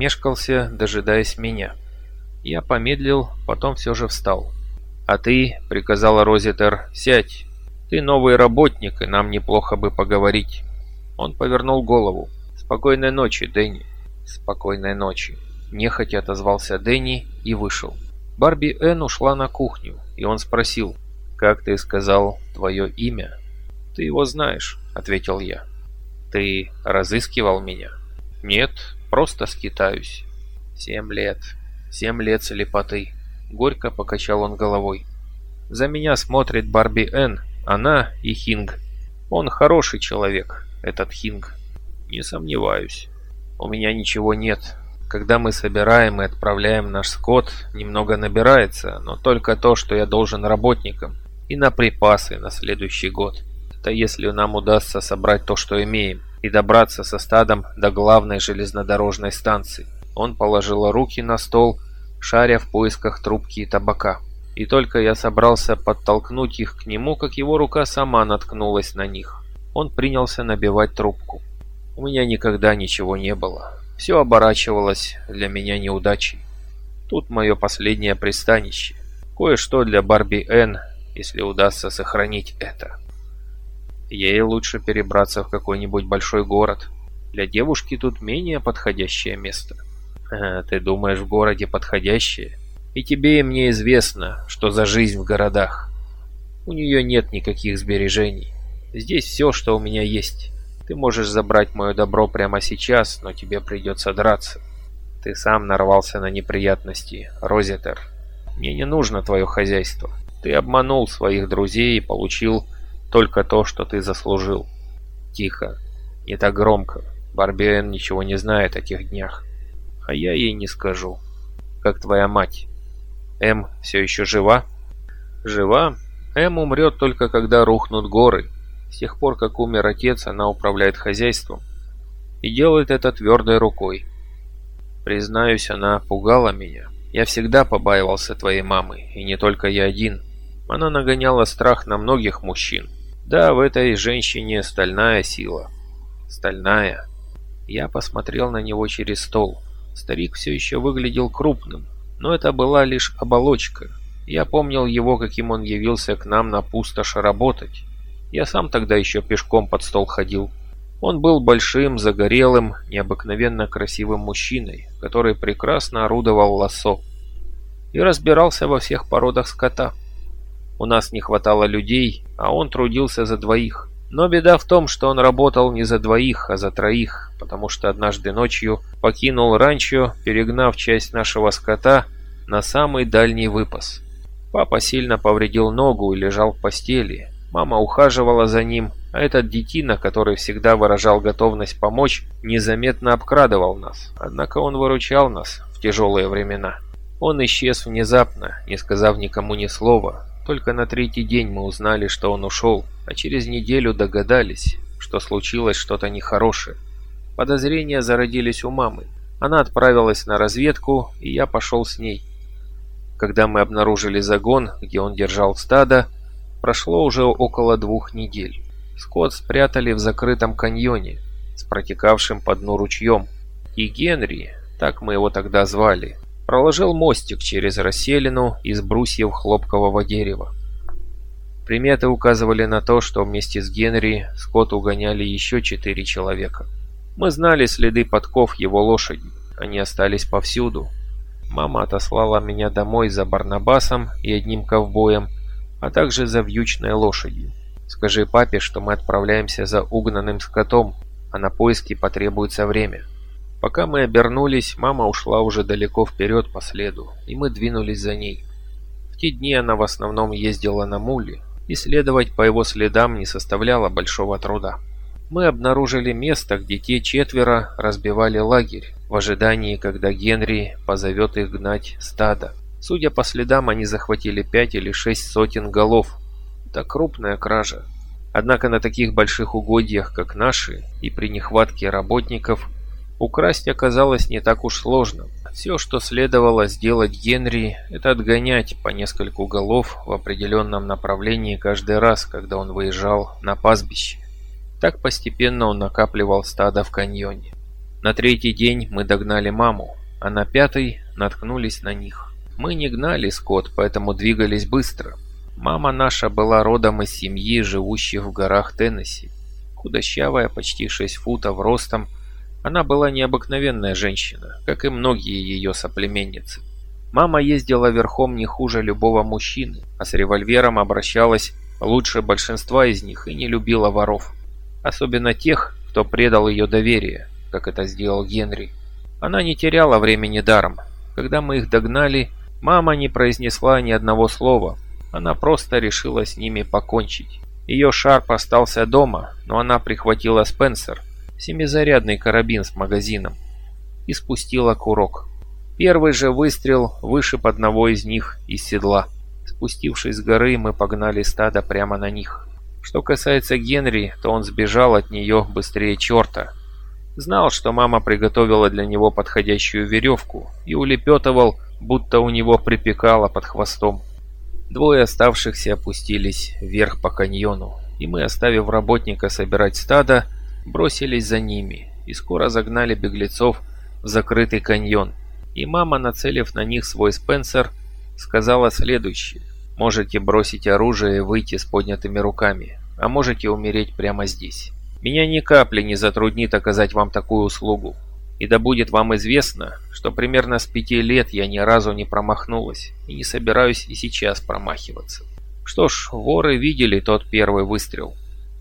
мешкался, дожидаясь меня. Я помедлил, потом все же встал. «А ты», — приказала Розитер, — «сядь. Ты новый работник, и нам неплохо бы поговорить». Он повернул голову. «Спокойной ночи, Дэнни». «Спокойной ночи». Нехотя отозвался Дэнни и вышел. Барби Энн ушла на кухню, и он спросил, «Как ты сказал твое имя?» «Ты его знаешь», — ответил я. «Ты разыскивал меня?» «Нет, просто скитаюсь». «Семь лет. Семь лет слепоты». Горько покачал он головой. «За меня смотрит Барби Энн, она и Хинг. Он хороший человек, этот Хинг. Не сомневаюсь. У меня ничего нет. Когда мы собираем и отправляем наш скот, немного набирается, но только то, что я должен работникам, и на припасы на следующий год. Это если нам удастся собрать то, что имеем, и добраться со стадом до главной железнодорожной станции. Он положил руки на стол, шаря в поисках трубки и табака. И только я собрался подтолкнуть их к нему, как его рука сама наткнулась на них. Он принялся набивать трубку. У меня никогда ничего не было. Все оборачивалось для меня неудачей. Тут мое последнее пристанище. Кое-что для Барби Н, если удастся сохранить это. Ей лучше перебраться в какой-нибудь большой город. Для девушки тут менее подходящее место. Ты думаешь, в городе подходящее? И тебе и мне известно, что за жизнь в городах. У нее нет никаких сбережений. Здесь все, что у меня есть. Ты можешь забрать мое добро прямо сейчас, но тебе придется драться. Ты сам нарвался на неприятности, Розетер. Мне не нужно твое хозяйство. Ты обманул своих друзей и получил только то, что ты заслужил. Тихо. Не так громко. Барбиэн ничего не знает о тех днях. А я ей не скажу. Как твоя мать. М все еще жива? Жива? М умрет только когда рухнут горы. С тех пор, как умер отец, она управляет хозяйством. И делает это твердой рукой. Признаюсь, она пугала меня. Я всегда побаивался твоей мамы, и не только я один. Она нагоняла страх на многих мужчин. Да, в этой женщине стальная сила. Стальная. Я посмотрел на него через стол. Старик все еще выглядел крупным, но это была лишь оболочка. Я помнил его, каким он явился к нам на пустошь работать. Я сам тогда еще пешком под стол ходил. Он был большим, загорелым, необыкновенно красивым мужчиной, который прекрасно орудовал лассо и разбирался во всех породах скота. У нас не хватало людей, а он трудился за двоих. Но беда в том, что он работал не за двоих, а за троих, потому что однажды ночью покинул ранчо, перегнав часть нашего скота на самый дальний выпас. Папа сильно повредил ногу и лежал в постели, Мама ухаживала за ним, а этот детина, который всегда выражал готовность помочь, незаметно обкрадывал нас. Однако он выручал нас в тяжелые времена. Он исчез внезапно, не сказав никому ни слова. Только на третий день мы узнали, что он ушел, а через неделю догадались, что случилось что-то нехорошее. Подозрения зародились у мамы. Она отправилась на разведку, и я пошел с ней. Когда мы обнаружили загон, где он держал стадо, Прошло уже около двух недель. Скот спрятали в закрытом каньоне с протекавшим по дну ручьем. И Генри, так мы его тогда звали, проложил мостик через расселину из брусьев хлопкового дерева. Приметы указывали на то, что вместе с Генри скот угоняли еще четыре человека. Мы знали следы подков его лошади, они остались повсюду. Мама отослала меня домой за Барнабасом и одним ковбоем, а также за вьючной лошадью. Скажи папе, что мы отправляемся за угнанным скотом, а на поиски потребуется время. Пока мы обернулись, мама ушла уже далеко вперед по следу, и мы двинулись за ней. В те дни она в основном ездила на муле, и следовать по его следам не составляло большого труда. Мы обнаружили место, где те четверо разбивали лагерь, в ожидании, когда Генри позовет их гнать стадо. Судя по следам, они захватили пять или шесть сотен голов. Это крупная кража. Однако на таких больших угодьях, как наши, и при нехватке работников, украсть оказалось не так уж сложно. Все, что следовало сделать Генри, это отгонять по нескольку голов в определенном направлении каждый раз, когда он выезжал на пастбище. Так постепенно он накапливал стадо в каньоне. На третий день мы догнали маму, а на пятый наткнулись на них. Мы не гнали скот, поэтому двигались быстро. Мама наша была родом из семьи, живущей в горах Теннесси. Худощавая, почти 6 футов ростом, она была необыкновенная женщина, как и многие ее соплеменницы. Мама ездила верхом не хуже любого мужчины, а с револьвером обращалась лучше большинства из них и не любила воров. Особенно тех, кто предал ее доверие, как это сделал Генри. Она не теряла времени даром. Когда мы их догнали, мама не произнесла ни одного слова. Она просто решила с ними покончить. Ее шарп остался дома, но она прихватила Спенсер, семизарядный карабин с магазином, и спустила курок. Первый же выстрел вышиб одного из них из седла. Спустившись с горы, мы погнали стадо прямо на них. Что касается Генри, то он сбежал от нее быстрее черта. Знал, что мама приготовила для него подходящую веревку и улепетывал, будто у него припекало под хвостом. Двое оставшихся опустились вверх по каньону, и мы, оставив работника собирать стадо, бросились за ними и скоро загнали беглецов в закрытый каньон. И мама, нацелив на них свой Спенсер, сказала следующее. «Можете бросить оружие и выйти с поднятыми руками, а можете умереть прямо здесь. Меня ни капли не затруднит оказать вам такую услугу. И да будет вам известно, что примерно с пяти лет я ни разу не промахнулась и не собираюсь и сейчас промахиваться. Что ж, воры видели тот первый выстрел.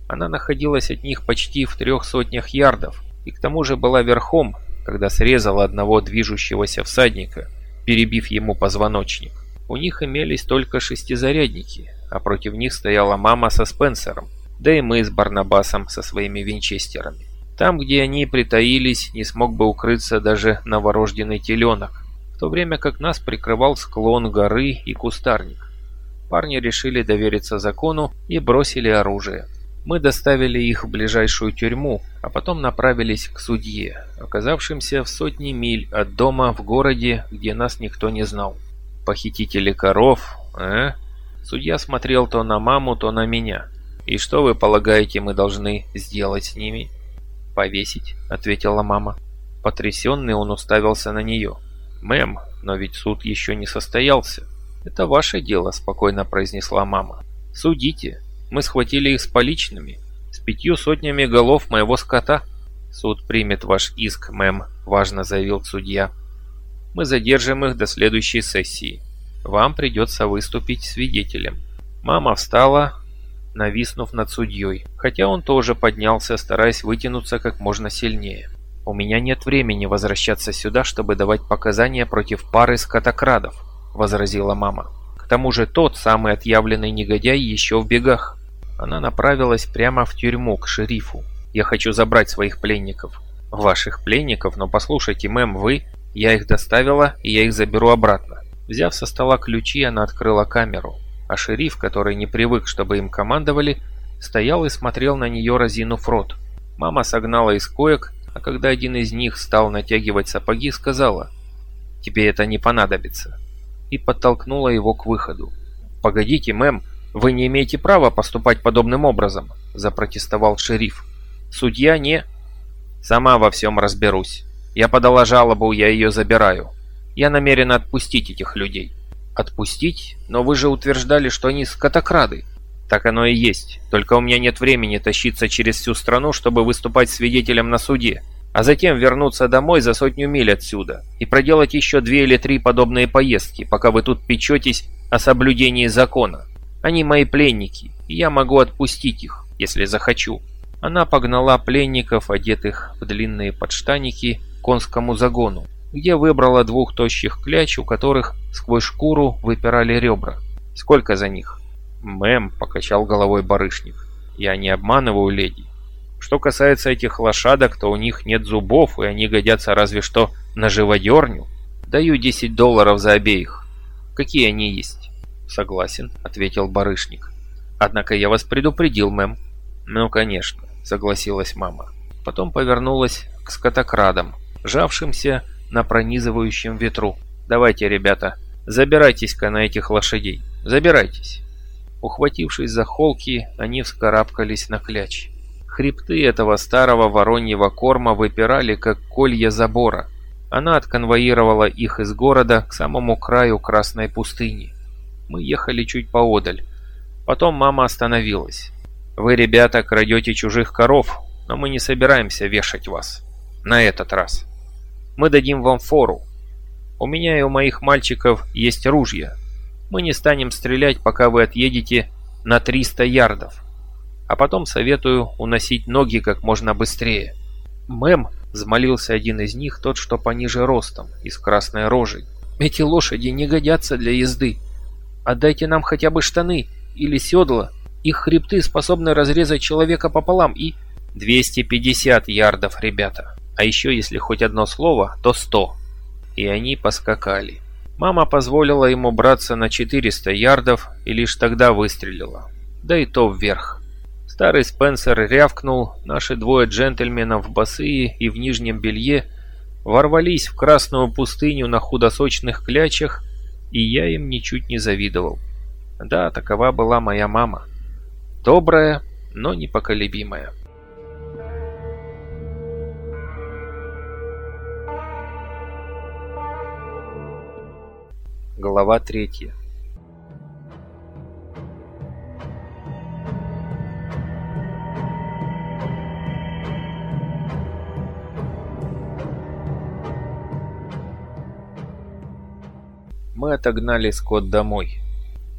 Она находилась от них почти в трех сотнях ярдов и к тому же была верхом, когда срезала одного движущегося всадника, перебив ему позвоночник. У них имелись только шестизарядники, а против них стояла мама со Спенсером, да и мы с Барнабасом со своими винчестерами. Там, где они притаились, не смог бы укрыться даже новорожденный теленок, в то время как нас прикрывал склон горы и кустарник. Парни решили довериться закону и бросили оружие. Мы доставили их в ближайшую тюрьму, а потом направились к судье, оказавшимся в сотни миль от дома в городе, где нас никто не знал. Похитители коров, э? Судья смотрел то на маму, то на меня. «И что вы полагаете, мы должны сделать с ними?» «Повесить», — ответила мама. Потрясенный он уставился на нее. «Мэм, но ведь суд еще не состоялся». «Это ваше дело», — спокойно произнесла мама. «Судите. Мы схватили их с поличными, с пятью сотнями голов моего скота». «Суд примет ваш иск, мэм», — важно заявил судья. «Мы задержим их до следующей сессии. Вам придется выступить свидетелем». Мама встала, нависнув над судьей, хотя он тоже поднялся, стараясь вытянуться как можно сильнее. «У меня нет времени возвращаться сюда, чтобы давать показания против пары скотокрадов», — возразила мама. «К тому же тот самый отъявленный негодяй еще в бегах». Она направилась прямо в тюрьму, к шерифу. «Я хочу забрать своих пленников». «Ваших пленников? Но послушайте, мэм, вы...» «Я их доставила, и я их заберу обратно». Взяв со стола ключи, она открыла камеру а шериф, который не привык, чтобы им командовали, стоял и смотрел на нее, разинув рот. Мама согнала из коек, а когда один из них стал натягивать сапоги, сказала «Тебе это не понадобится» и подтолкнула его к выходу. «Погодите, мэм, вы не имеете права поступать подобным образом», – запротестовал шериф. «Судья не...» «Сама во всем разберусь. Я подала жалобу, я ее забираю. Я намерена отпустить этих людей». Отпустить? Но вы же утверждали, что они скотокрады. Так оно и есть. Только у меня нет времени тащиться через всю страну, чтобы выступать свидетелем на суде. А затем вернуться домой за сотню миль отсюда и проделать еще две или три подобные поездки, пока вы тут печетесь о соблюдении закона. Они мои пленники, и я могу отпустить их, если захочу. Она погнала пленников, одетых в длинные подштаники, к конскому загону, где выбрала двух тощих кляч, у которых сквозь шкуру выпирали ребра. «Сколько за них?» «Мэм», — покачал головой барышник, — «я не обманываю леди. Что касается этих лошадок, то у них нет зубов, и они годятся разве что на живодерню. Даю 10 долларов за обеих. Какие они есть?» «Согласен», — ответил барышник. «Однако я вас предупредил, мэм». «Ну, конечно», — согласилась мама. Потом повернулась к скотокрадам, жавшимся на пронизывающем ветру. «Давайте, ребята, забирайтесь-ка на этих лошадей. Забирайтесь». Ухватившись за холки, они вскарабкались на кляч. Хребты этого старого вороньего корма выпирали, как колья забора. Она отконвоировала их из города к самому краю Красной пустыни. Мы ехали чуть поодаль. Потом мама остановилась. «Вы, ребята, крадете чужих коров, но мы не собираемся вешать вас. На этот раз. Мы дадим вам фору. У меня и у моих мальчиков есть ружья. Мы не станем стрелять, пока вы отъедете на 300 ярдов. А потом советую уносить ноги как можно быстрее. Мэм, взмолился один из них, тот, что пониже ростом, и с красной рожей. Эти лошади не годятся для езды. Отдайте нам хотя бы штаны или седла. Их хребты способны разрезать человека пополам и... 250 ярдов, ребята. А еще если хоть одно слово, то 100. И они поскакали. Мама позволила ему браться на 400 ярдов и лишь тогда выстрелила. Да и то вверх. Старый Спенсер рявкнул, наши двое джентльменов босые и в нижнем белье ворвались в красную пустыню на худосочных клячах, и я им ничуть не завидовал. Да, такова была моя мама. Добрая, но непоколебимая. Глава третья. Мы отогнали скот домой.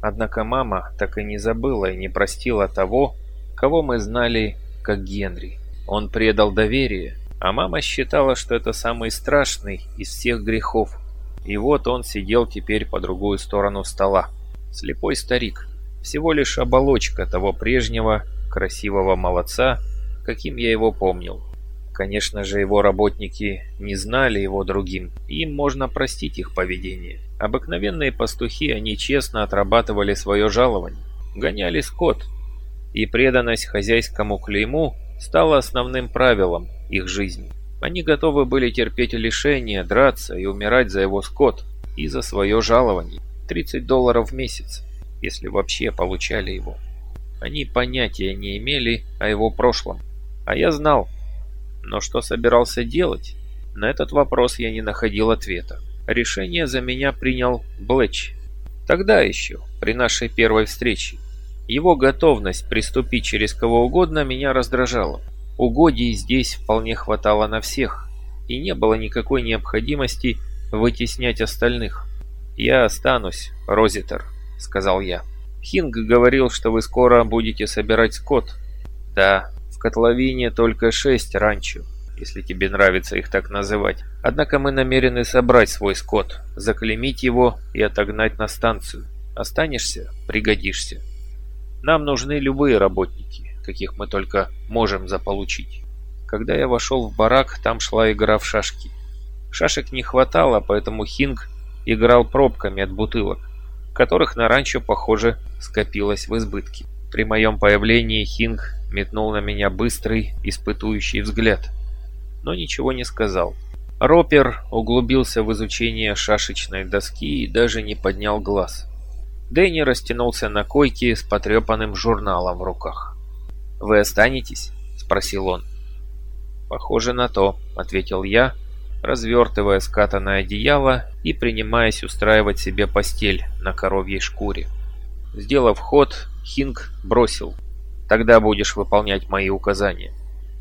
Однако мама так и не забыла и не простила того, кого мы знали как Генри. Он предал доверие, а мама считала, что это самый страшный из всех грехов. И вот он сидел теперь по другую сторону стола. Слепой старик. Всего лишь оболочка того прежнего красивого молодца, каким я его помнил. Конечно же, его работники не знали его другим, им можно простить их поведение. Обыкновенные пастухи, они честно отрабатывали свое жалование, гоняли скот, и преданность хозяйскому клейму стала основным правилом их жизни. Они готовы были терпеть лишения, драться и умирать за его скот и за свое жалование. 30 долларов в месяц, если вообще получали его. Они понятия не имели о его прошлом. А я знал. Но что собирался делать? На этот вопрос я не находил ответа. Решение за меня принял Блэч. Тогда еще, при нашей первой встрече. Его готовность приступить через кого угодно меня раздражала. Угодий здесь вполне хватало на всех, и не было никакой необходимости вытеснять остальных. «Я останусь, Розитер», — сказал я. «Хинг говорил, что вы скоро будете собирать скот». «Да, котловине только шесть ранчо, если тебе нравится их так называть. Однако мы намерены собрать свой скот, заклемить его и отогнать на станцию. Останешься – пригодишься. Нам нужны любые работники каких мы только можем заполучить. Когда я вошел в барак, там шла игра в шашки. Шашек не хватало, поэтому Хинг играл пробками от бутылок, которых на ранчо, похоже, скопилось в избытке. При моем появлении Хинг метнул на меня быстрый, испытующий взгляд, но ничего не сказал. Ропер углубился в изучение шашечной доски и даже не поднял глаз. Дэнни растянулся на койке с потрепанным журналом в руках. «Вы останетесь?» – спросил он. «Похоже на то», – ответил я, развертывая скатанное одеяло и принимаясь устраивать себе постель на коровьей шкуре. Сделав ход, Хинг бросил. «Тогда будешь выполнять мои указания.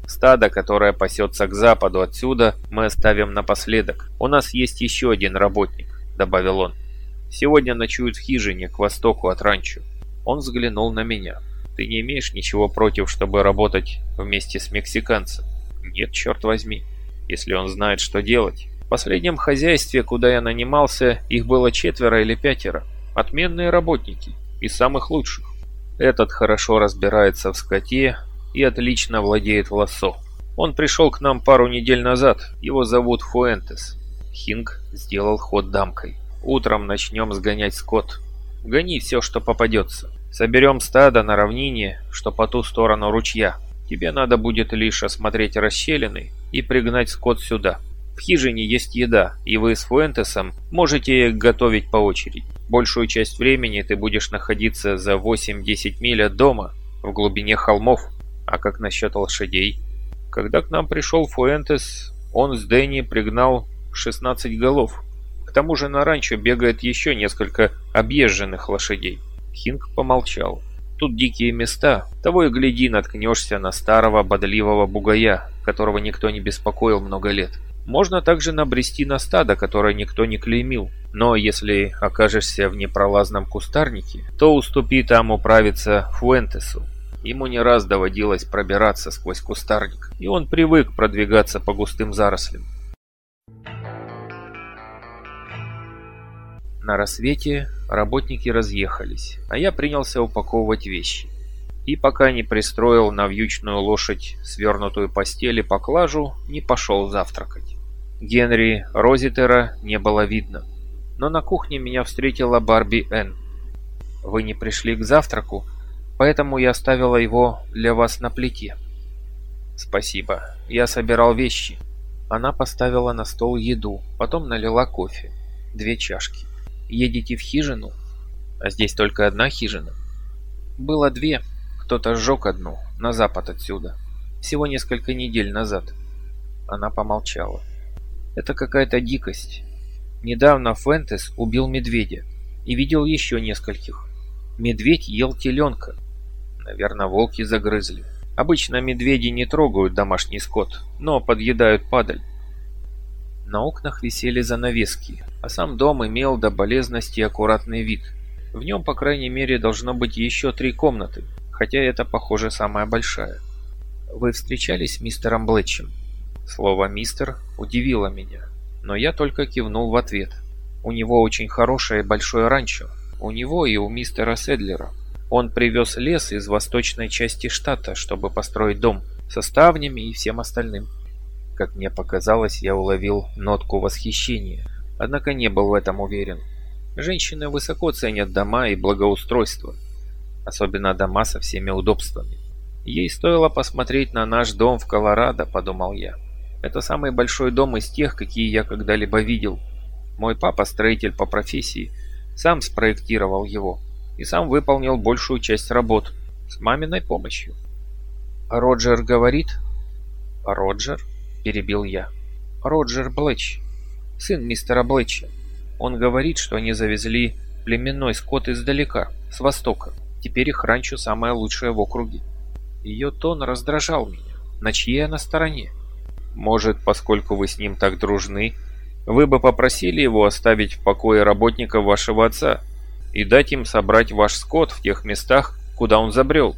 Стадо, которое пасется к западу отсюда, мы оставим напоследок. У нас есть еще один работник», – добавил он. «Сегодня ночуют в хижине к востоку от ранчо». Он взглянул на меня. Ты не имеешь ничего против, чтобы работать вместе с мексиканцем? Нет, черт возьми. Если он знает, что делать. В последнем хозяйстве, куда я нанимался, их было четверо или пятеро. Отменные работники. Из самых лучших. Этот хорошо разбирается в скоте и отлично владеет лассо. Он пришел к нам пару недель назад. Его зовут Фуэнтес. Хинг сделал ход дамкой. Утром начнем сгонять скот. Гони все, что попадется. Соберем стадо на равнине, что по ту сторону ручья. Тебе надо будет лишь осмотреть расщелины и пригнать скот сюда. В хижине есть еда, и вы с Фуэнтесом можете готовить по очереди. Большую часть времени ты будешь находиться за 8-10 миль от дома, в глубине холмов. А как насчет лошадей? Когда к нам пришел Фуэнтес, он с Дэнни пригнал 16 голов. К тому же на ранчо бегает еще несколько объезженных лошадей. Хинг помолчал. Тут дикие места, того и гляди, наткнешься на старого бодливого бугая, которого никто не беспокоил много лет. Можно также набрести на стадо, которое никто не клеймил. Но если окажешься в непролазном кустарнике, то уступи там управиться Фуэнтесу. Ему не раз доводилось пробираться сквозь кустарник, и он привык продвигаться по густым зарослям. На рассвете работники разъехались, а я принялся упаковывать вещи. И пока не пристроил на вьючную лошадь свернутую постель и поклажу, не пошел завтракать. Генри Розитера не было видно, но на кухне меня встретила Барби Н. «Вы не пришли к завтраку?» поэтому я оставила его для вас на плите». «Спасибо. Я собирал вещи». Она поставила на стол еду, потом налила кофе. Две чашки. «Едете в хижину?» «А здесь только одна хижина?» «Было две. Кто-то сжег одну, на запад отсюда. Всего несколько недель назад». Она помолчала. «Это какая-то дикость. Недавно Фентес убил медведя и видел еще нескольких. Медведь ел теленка, Наверное, волки загрызли. Обычно медведи не трогают домашний скот, но подъедают падаль. На окнах висели занавески, а сам дом имел до болезности аккуратный вид. В нем, по крайней мере, должно быть еще три комнаты, хотя это, похоже, самая большая. «Вы встречались с мистером Блетчем?» Слово «мистер» удивило меня, но я только кивнул в ответ. У него очень хорошее большое ранчо. У него и у мистера Седлера. Он привез лес из восточной части штата, чтобы построить дом со ставнями и всем остальным. Как мне показалось, я уловил нотку восхищения, однако не был в этом уверен. Женщины высоко ценят дома и благоустройство, особенно дома со всеми удобствами. Ей стоило посмотреть на наш дом в Колорадо, подумал я. Это самый большой дом из тех, какие я когда-либо видел. Мой папа, строитель по профессии, сам спроектировал его и сам выполнил большую часть работ с маминой помощью. «Роджер говорит...» «Роджер?» – перебил я. «Роджер Блэч, сын мистера Блэча. Он говорит, что они завезли племенной скот издалека, с востока. Теперь их ранчо самое лучшее в округе». Ее тон раздражал меня. На чьей она стороне? Может, поскольку вы с ним так дружны, вы бы попросили его оставить в покое работников вашего отца и дать им собрать ваш скот в тех местах, куда он забрел.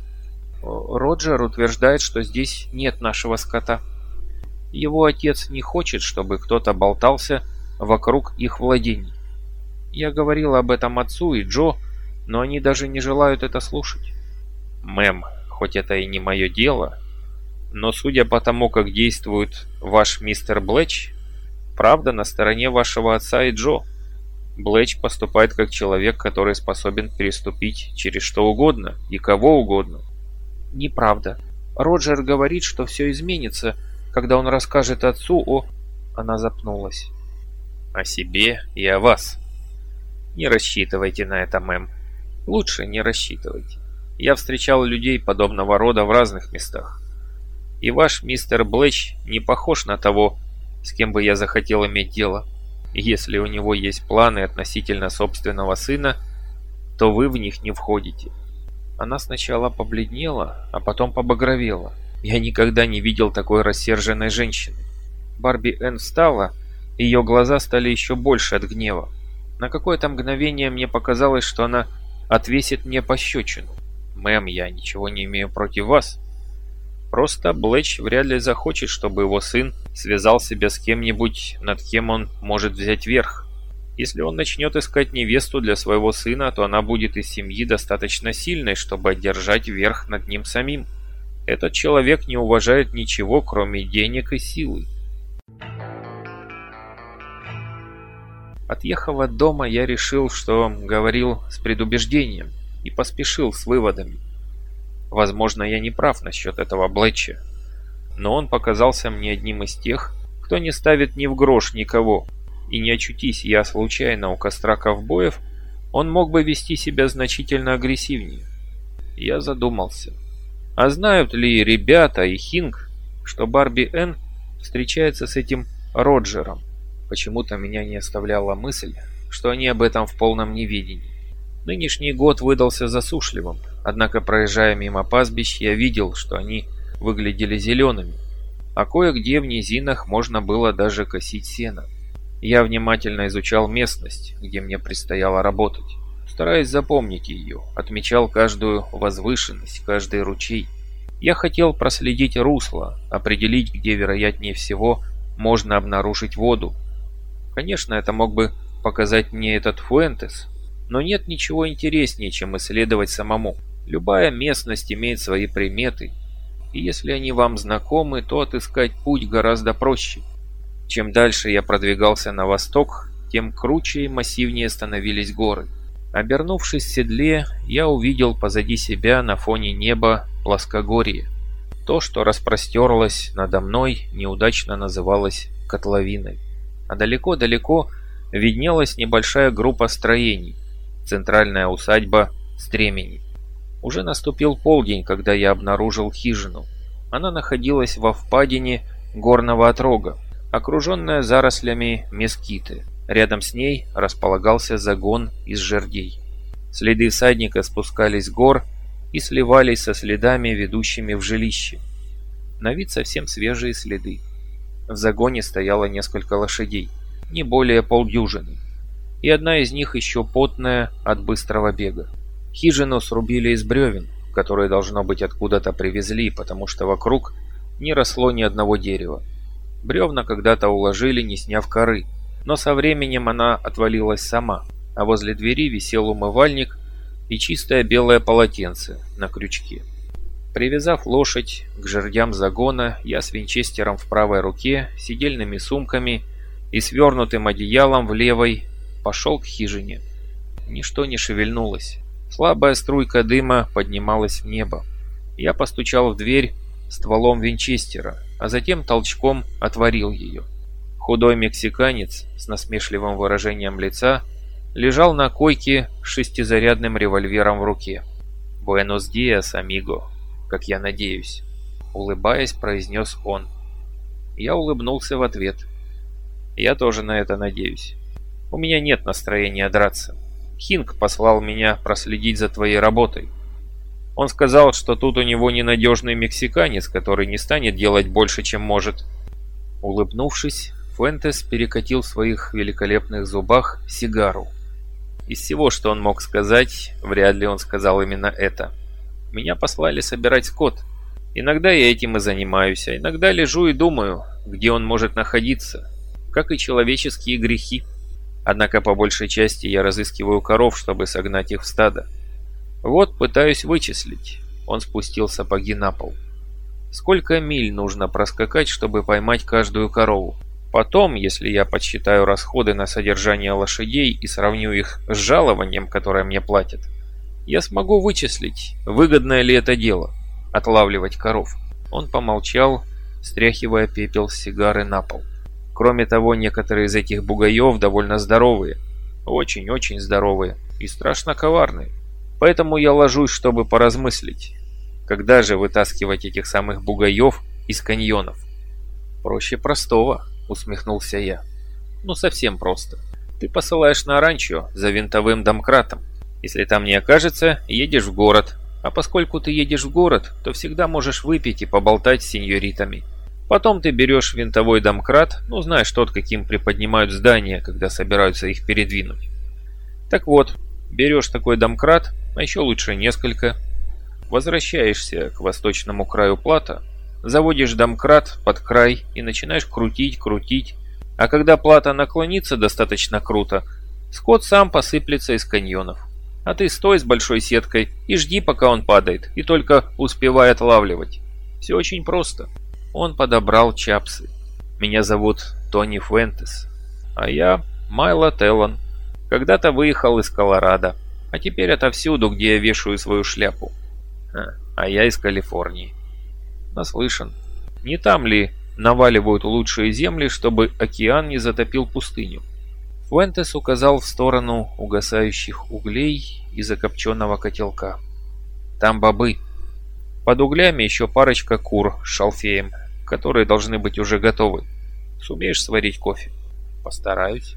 Роджер утверждает, что здесь нет нашего скота. Его отец не хочет, чтобы кто-то болтался вокруг их владений. Я говорил об этом отцу и Джо, но они даже не желают это слушать. Мэм, хоть это и не мое дело, но судя по тому, как действует ваш мистер Блэч, правда на стороне вашего отца и Джо. Блэч поступает как человек, который способен переступить через что угодно и кого угодно. Неправда. Роджер говорит, что все изменится, когда он расскажет отцу о... Она запнулась. О себе и о вас. Не рассчитывайте на это, мэм. Лучше не рассчитывайте. Я встречал людей подобного рода в разных местах. И ваш мистер Блэч не похож на того, с кем бы я захотел иметь дело. Если у него есть планы относительно собственного сына, то вы в них не входите. Она сначала побледнела, а потом побагровела. Я никогда не видел такой рассерженной женщины. Барби Энн встала, ее глаза стали еще больше от гнева. На какое-то мгновение мне показалось, что она отвесит мне пощечину. «Мэм, я ничего не имею против вас. Просто Блэч вряд ли захочет, чтобы его сын связал себя с кем-нибудь, над кем он может взять верх. Если он начнет искать невесту для своего сына, то она будет из семьи достаточно сильной, чтобы одержать верх над ним самим. Этот человек не уважает ничего, кроме денег и силы. Отъехав от дома, я решил, что говорил с предубеждением и поспешил с выводами. Возможно, я не прав насчет этого Блэча, но он показался мне одним из тех, кто не ставит ни в грош никого, и не очутись я случайно у костра ковбоев, он мог бы вести себя значительно агрессивнее. Я задумался. А знают ли ребята и Хинг, что Барби Н встречается с этим Роджером? Почему-то меня не оставляла мысль, что они об этом в полном неведении. Нынешний год выдался засушливым, однако проезжая мимо пастбищ, я видел, что они выглядели зелеными, а кое-где в низинах можно было даже косить сено. Я внимательно изучал местность, где мне предстояло работать, стараясь запомнить ее, отмечал каждую возвышенность, каждый ручей. Я хотел проследить русло, определить, где вероятнее всего можно обнаружить воду. Конечно, это мог бы показать мне этот Фуэнтес, но нет ничего интереснее, чем исследовать самому. Любая местность имеет свои приметы, и если они вам знакомы, то отыскать путь гораздо проще. Чем дальше я продвигался на восток, тем круче и массивнее становились горы. Обернувшись в седле, я увидел позади себя на фоне неба плоскогорье. То, что распростерлось надо мной, неудачно называлось котловиной. А далеко-далеко виднелась небольшая группа строений, центральная усадьба Стремени. Уже наступил полдень, когда я обнаружил хижину. Она находилась во впадине горного отрога, окруженная зарослями мескиты. Рядом с ней располагался загон из жердей. Следы всадника спускались с гор и сливались со следами, ведущими в жилище. На вид совсем свежие следы. В загоне стояло несколько лошадей, не более полдюжины, и одна из них еще потная от быстрого бега. Хижину срубили из бревен, которые, должно быть, откуда-то привезли, потому что вокруг не росло ни одного дерева. Бревна когда-то уложили, не сняв коры, но со временем она отвалилась сама, а возле двери висел умывальник и чистое белое полотенце на крючке. Привязав лошадь к жердям загона, я с винчестером в правой руке, сидельными сумками и свернутым одеялом в левой пошел к хижине. Ничто не шевельнулось. Слабая струйка дыма поднималась в небо. Я постучал в дверь стволом винчестера, а затем толчком отворил ее. Худой мексиканец с насмешливым выражением лица лежал на койке с шестизарядным револьвером в руке. «Буэнос диас, амиго, как я надеюсь», — улыбаясь, произнес он. Я улыбнулся в ответ. «Я тоже на это надеюсь. У меня нет настроения драться. Хинг послал меня проследить за твоей работой. Он сказал, что тут у него ненадежный мексиканец, который не станет делать больше, чем может. Улыбнувшись, Фуэнтес перекатил в своих великолепных зубах сигару. Из всего, что он мог сказать, вряд ли он сказал именно это. Меня послали собирать скот. Иногда я этим и занимаюсь, а иногда лежу и думаю, где он может находиться, как и человеческие грехи. Однако по большей части я разыскиваю коров, чтобы согнать их в стадо. Вот пытаюсь вычислить. Он спустил сапоги на пол. Сколько миль нужно проскакать, чтобы поймать каждую корову? Потом, если я подсчитаю расходы на содержание лошадей и сравню их с жалованием, которое мне платят, я смогу вычислить, выгодное ли это дело – отлавливать коров. Он помолчал, стряхивая пепел с сигары на пол. Кроме того, некоторые из этих бугаев довольно здоровые. Очень-очень здоровые и страшно коварные. Поэтому я ложусь, чтобы поразмыслить. Когда же вытаскивать этих самых бугаев из каньонов? Проще простого, усмехнулся я. Ну совсем просто. Ты посылаешь на ранчо за винтовым домкратом. Если там не окажется, едешь в город. А поскольку ты едешь в город, то всегда можешь выпить и поболтать с сеньоритами. Потом ты берешь винтовой домкрат, ну знаешь тот, каким приподнимают здания, когда собираются их передвинуть. Так вот, берешь такой домкрат, а еще лучше несколько, возвращаешься к восточному краю плата, заводишь домкрат под край и начинаешь крутить, крутить, а когда плата наклонится достаточно круто, скот сам посыплется из каньонов. А ты стой с большой сеткой и жди, пока он падает, и только успевай отлавливать. Все очень просто. Он подобрал чапсы. «Меня зовут Тони Фуэнтес, а я Майло Теллан. Когда-то выехал из Колорадо, а теперь отовсюду, где я вешаю свою шляпу. А, а я из Калифорнии. Наслышан. Не там ли наваливают лучшие земли, чтобы океан не затопил пустыню?» Фуэнтес указал в сторону угасающих углей и закопченного котелка. «Там бобы». Под углями еще парочка кур с шалфеем, которые должны быть уже готовы. Сумеешь сварить кофе? Постараюсь.